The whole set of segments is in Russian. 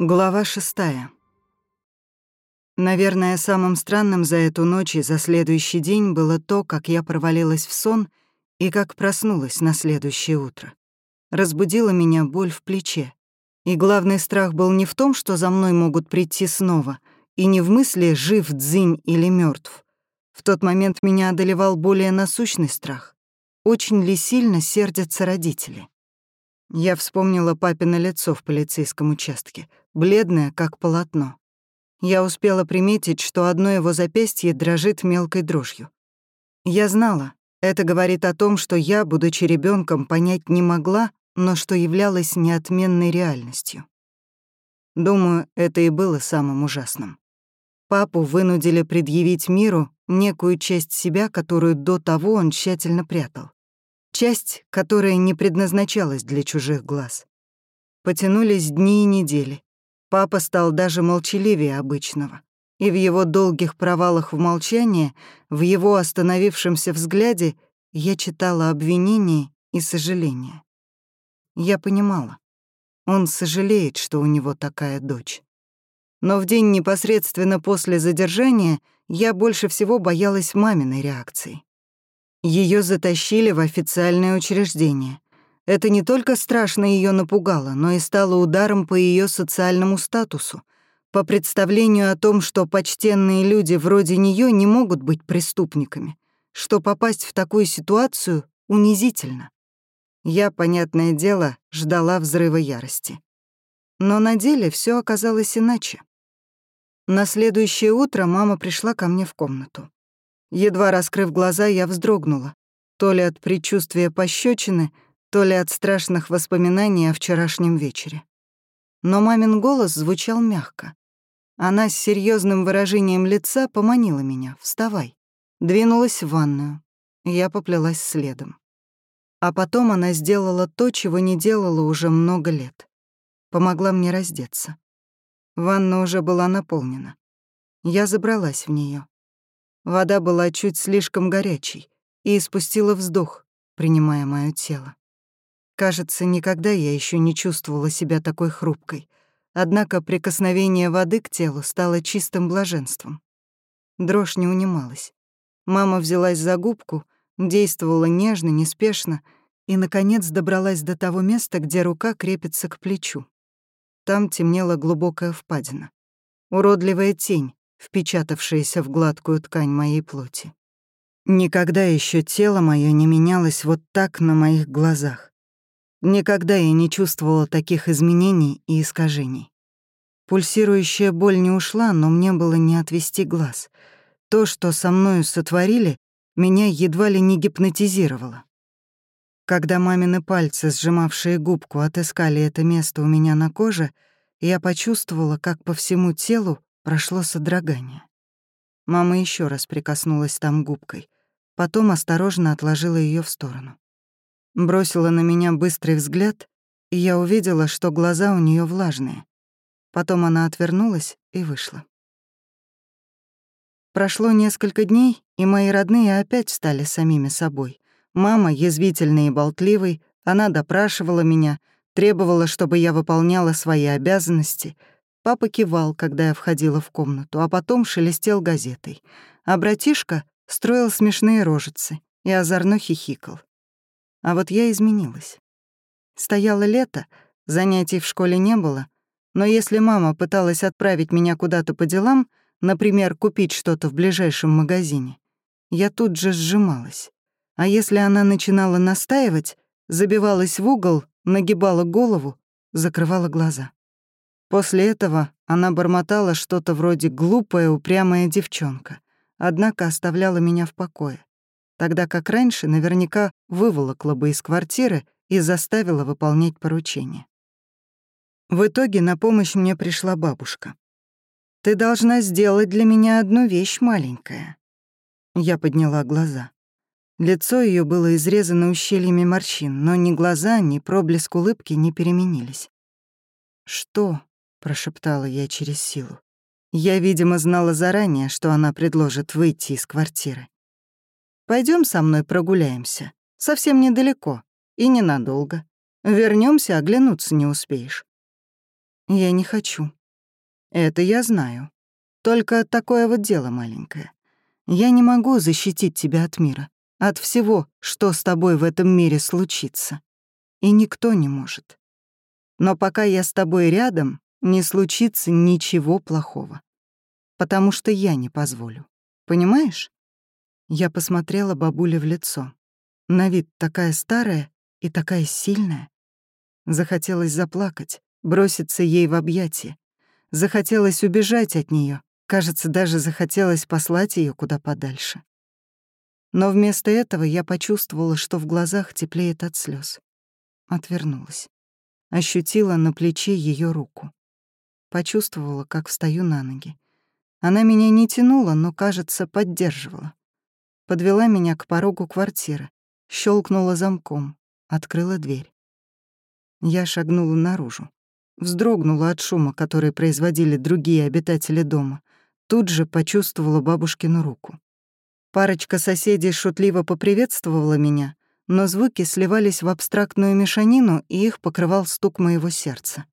Глава шестая. Наверное, самым странным за эту ночь и за следующий день было то, как я провалилась в сон и как проснулась на следующее утро. Разбудила меня боль в плече. И главный страх был не в том, что за мной могут прийти снова, и не в мысли, жив Дзинь или мертв. В тот момент меня одолевал более насущный страх. Очень ли сильно сердятся родители? Я вспомнила папино лицо в полицейском участке, бледное, как полотно. Я успела приметить, что одно его запястье дрожит мелкой дрожью. Я знала, это говорит о том, что я, будучи ребенком, понять не могла, но что являлось неотменной реальностью. Думаю, это и было самым ужасным. Папу вынудили предъявить миру некую часть себя, которую до того он тщательно прятал. Часть, которая не предназначалась для чужих глаз. Потянулись дни и недели. Папа стал даже молчаливее обычного. И в его долгих провалах в молчании, в его остановившемся взгляде я читала обвинение и сожаление. Я понимала. Он сожалеет, что у него такая дочь. Но в день непосредственно после задержания я больше всего боялась маминой реакции. Ее затащили в официальное учреждение. Это не только страшно ее напугало, но и стало ударом по ее социальному статусу, по представлению о том, что почтенные люди вроде нее не могут быть преступниками, что попасть в такую ситуацию унизительно. Я, понятное дело, ждала взрыва ярости. Но на деле все оказалось иначе. На следующее утро мама пришла ко мне в комнату. Едва раскрыв глаза, я вздрогнула. То ли от предчувствия пощечины, то ли от страшных воспоминаний о вчерашнем вечере. Но мамин голос звучал мягко. Она с серьезным выражением лица поманила меня «Вставай». Двинулась в ванную. Я поплелась следом. А потом она сделала то, чего не делала уже много лет. Помогла мне раздеться. Ванна уже была наполнена. Я забралась в нее. Вода была чуть слишком горячей и испустила вздох, принимая моё тело. Кажется, никогда я еще не чувствовала себя такой хрупкой. Однако прикосновение воды к телу стало чистым блаженством. Дрожь не унималась. Мама взялась за губку, действовала нежно, неспешно и, наконец, добралась до того места, где рука крепится к плечу. Там темнела глубокая впадина. Уродливая тень, впечатавшиеся в гладкую ткань моей плоти. Никогда еще тело мое не менялось вот так на моих глазах. Никогда я не чувствовала таких изменений и искажений. Пульсирующая боль не ушла, но мне было не отвести глаз. То, что со мною сотворили, меня едва ли не гипнотизировало. Когда мамины пальцы, сжимавшие губку, отыскали это место у меня на коже, я почувствовала, как по всему телу прошло содрогание. Мама еще раз прикоснулась там губкой, потом осторожно отложила ее в сторону. Бросила на меня быстрый взгляд, и я увидела, что глаза у нее влажные. Потом она отвернулась и вышла. Прошло несколько дней, и мои родные опять стали самими собой. Мама, язвительной и болтливой, она допрашивала меня, требовала, чтобы я выполняла свои обязанности — Папа кивал, когда я входила в комнату, а потом шелестел газетой. А братишка строил смешные рожицы и озорно хихикал. А вот я изменилась. Стояло лето, занятий в школе не было, но если мама пыталась отправить меня куда-то по делам, например, купить что-то в ближайшем магазине, я тут же сжималась. А если она начинала настаивать, забивалась в угол, нагибала голову, закрывала глаза. После этого она бормотала что-то вроде «глупая, упрямая девчонка», однако оставляла меня в покое, тогда как раньше наверняка выволокла бы из квартиры и заставила выполнять поручения. В итоге на помощь мне пришла бабушка. «Ты должна сделать для меня одну вещь маленькая». Я подняла глаза. Лицо ее было изрезано ущельями морщин, но ни глаза, ни проблеск улыбки не переменились. «Что?» — прошептала я через силу. Я, видимо, знала заранее, что она предложит выйти из квартиры. Пойдем со мной прогуляемся. Совсем недалеко и ненадолго. Вернемся, оглянуться не успеешь. Я не хочу. Это я знаю. Только такое вот дело маленькое. Я не могу защитить тебя от мира, от всего, что с тобой в этом мире случится. И никто не может. Но пока я с тобой рядом, не случится ничего плохого. Потому что я не позволю. Понимаешь? Я посмотрела бабуле в лицо. На вид такая старая и такая сильная. Захотелось заплакать, броситься ей в объятия. Захотелось убежать от нее. Кажется, даже захотелось послать ее куда подальше. Но вместо этого я почувствовала, что в глазах теплеет от слез. Отвернулась. Ощутила на плече ее руку. Почувствовала, как встаю на ноги. Она меня не тянула, но, кажется, поддерживала. Подвела меня к порогу квартиры, щелкнула замком, открыла дверь. Я шагнула наружу. Вздрогнула от шума, который производили другие обитатели дома. Тут же почувствовала бабушкину руку. Парочка соседей шутливо поприветствовала меня, но звуки сливались в абстрактную мешанину, и их покрывал стук моего сердца.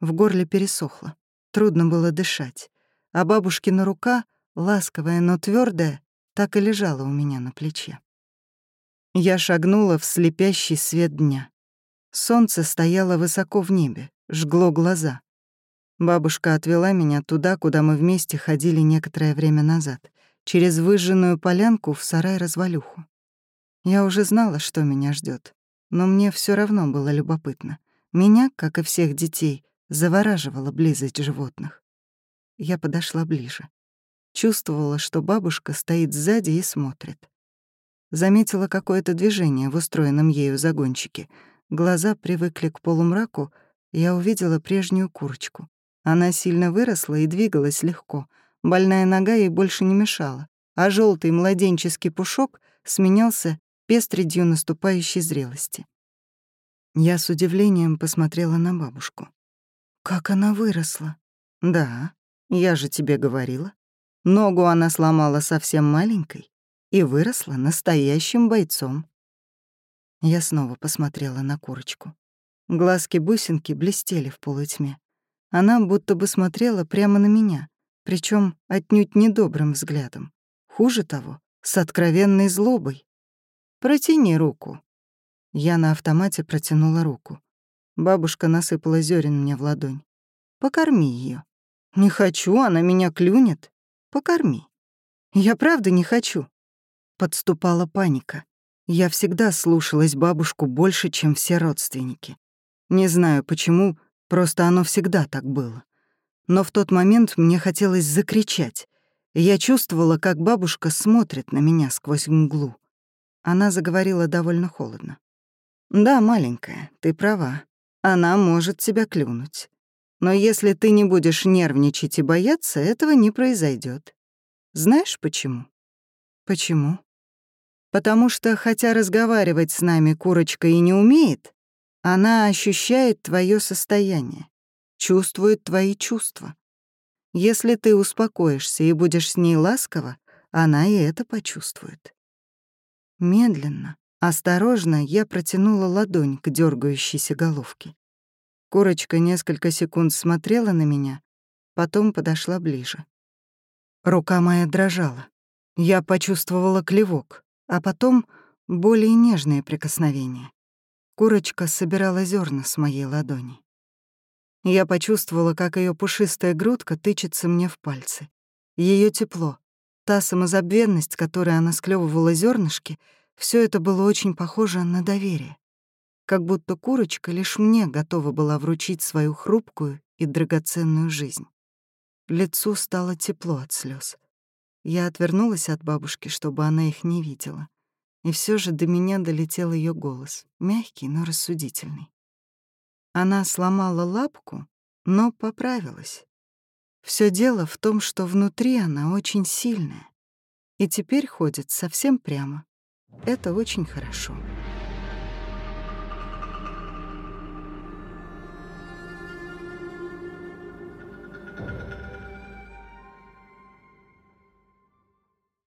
В горле пересохло, трудно было дышать, а бабушкина рука, ласковая, но твердая, так и лежала у меня на плече. Я шагнула в слепящий свет дня. Солнце стояло высоко в небе, жгло глаза. Бабушка отвела меня туда, куда мы вместе ходили некоторое время назад, через выжженную полянку в сарай-развалюху. Я уже знала, что меня ждет, но мне все равно было любопытно. Меня, как и всех детей, завораживала близость животных. Я подошла ближе. Чувствовала, что бабушка стоит сзади и смотрит. Заметила какое-то движение в устроенном ею загончике — Глаза привыкли к полумраку, я увидела прежнюю курочку. Она сильно выросла и двигалась легко. Больная нога ей больше не мешала, а желтый младенческий пушок сменялся пестредью наступающей зрелости. Я с удивлением посмотрела на бабушку. «Как она выросла?» «Да, я же тебе говорила. Ногу она сломала совсем маленькой и выросла настоящим бойцом. Я снова посмотрела на курочку. Глазки-бусинки блестели в полутьме. Она будто бы смотрела прямо на меня, причем отнюдь недобрым взглядом. Хуже того, с откровенной злобой. «Протяни руку». Я на автомате протянула руку. Бабушка насыпала зерен мне в ладонь. «Покорми ее. «Не хочу, она меня клюнет. Покорми». «Я правда не хочу». Подступала паника. Я всегда слушалась бабушку больше, чем все родственники. Не знаю почему, просто оно всегда так было. Но в тот момент мне хотелось закричать. я чувствовала, как бабушка смотрит на меня сквозь мглу. Она заговорила довольно холодно. «Да, маленькая, ты права. Она может тебя клюнуть. Но если ты не будешь нервничать и бояться, этого не произойдет. Знаешь почему?» «Почему?» Потому что, хотя разговаривать с нами курочка и не умеет, она ощущает твое состояние, чувствует твои чувства. Если ты успокоишься и будешь с ней ласково, она и это почувствует. Медленно, осторожно я протянула ладонь к дергающейся головке. Курочка несколько секунд смотрела на меня, потом подошла ближе. Рука моя дрожала. Я почувствовала клевок а потом более нежные прикосновения. Курочка собирала зерна с моей ладони. Я почувствовала, как ее пушистая грудка тычется мне в пальцы. Ее тепло, та самозабвенность, которой она склевывала зернышки, все это было очень похоже на доверие. Как будто курочка лишь мне готова была вручить свою хрупкую и драгоценную жизнь. Лицу стало тепло от слез. Я отвернулась от бабушки, чтобы она их не видела. И все же до меня долетел ее голос, мягкий, но рассудительный. Она сломала лапку, но поправилась. Все дело в том, что внутри она очень сильная. И теперь ходит совсем прямо. Это очень хорошо.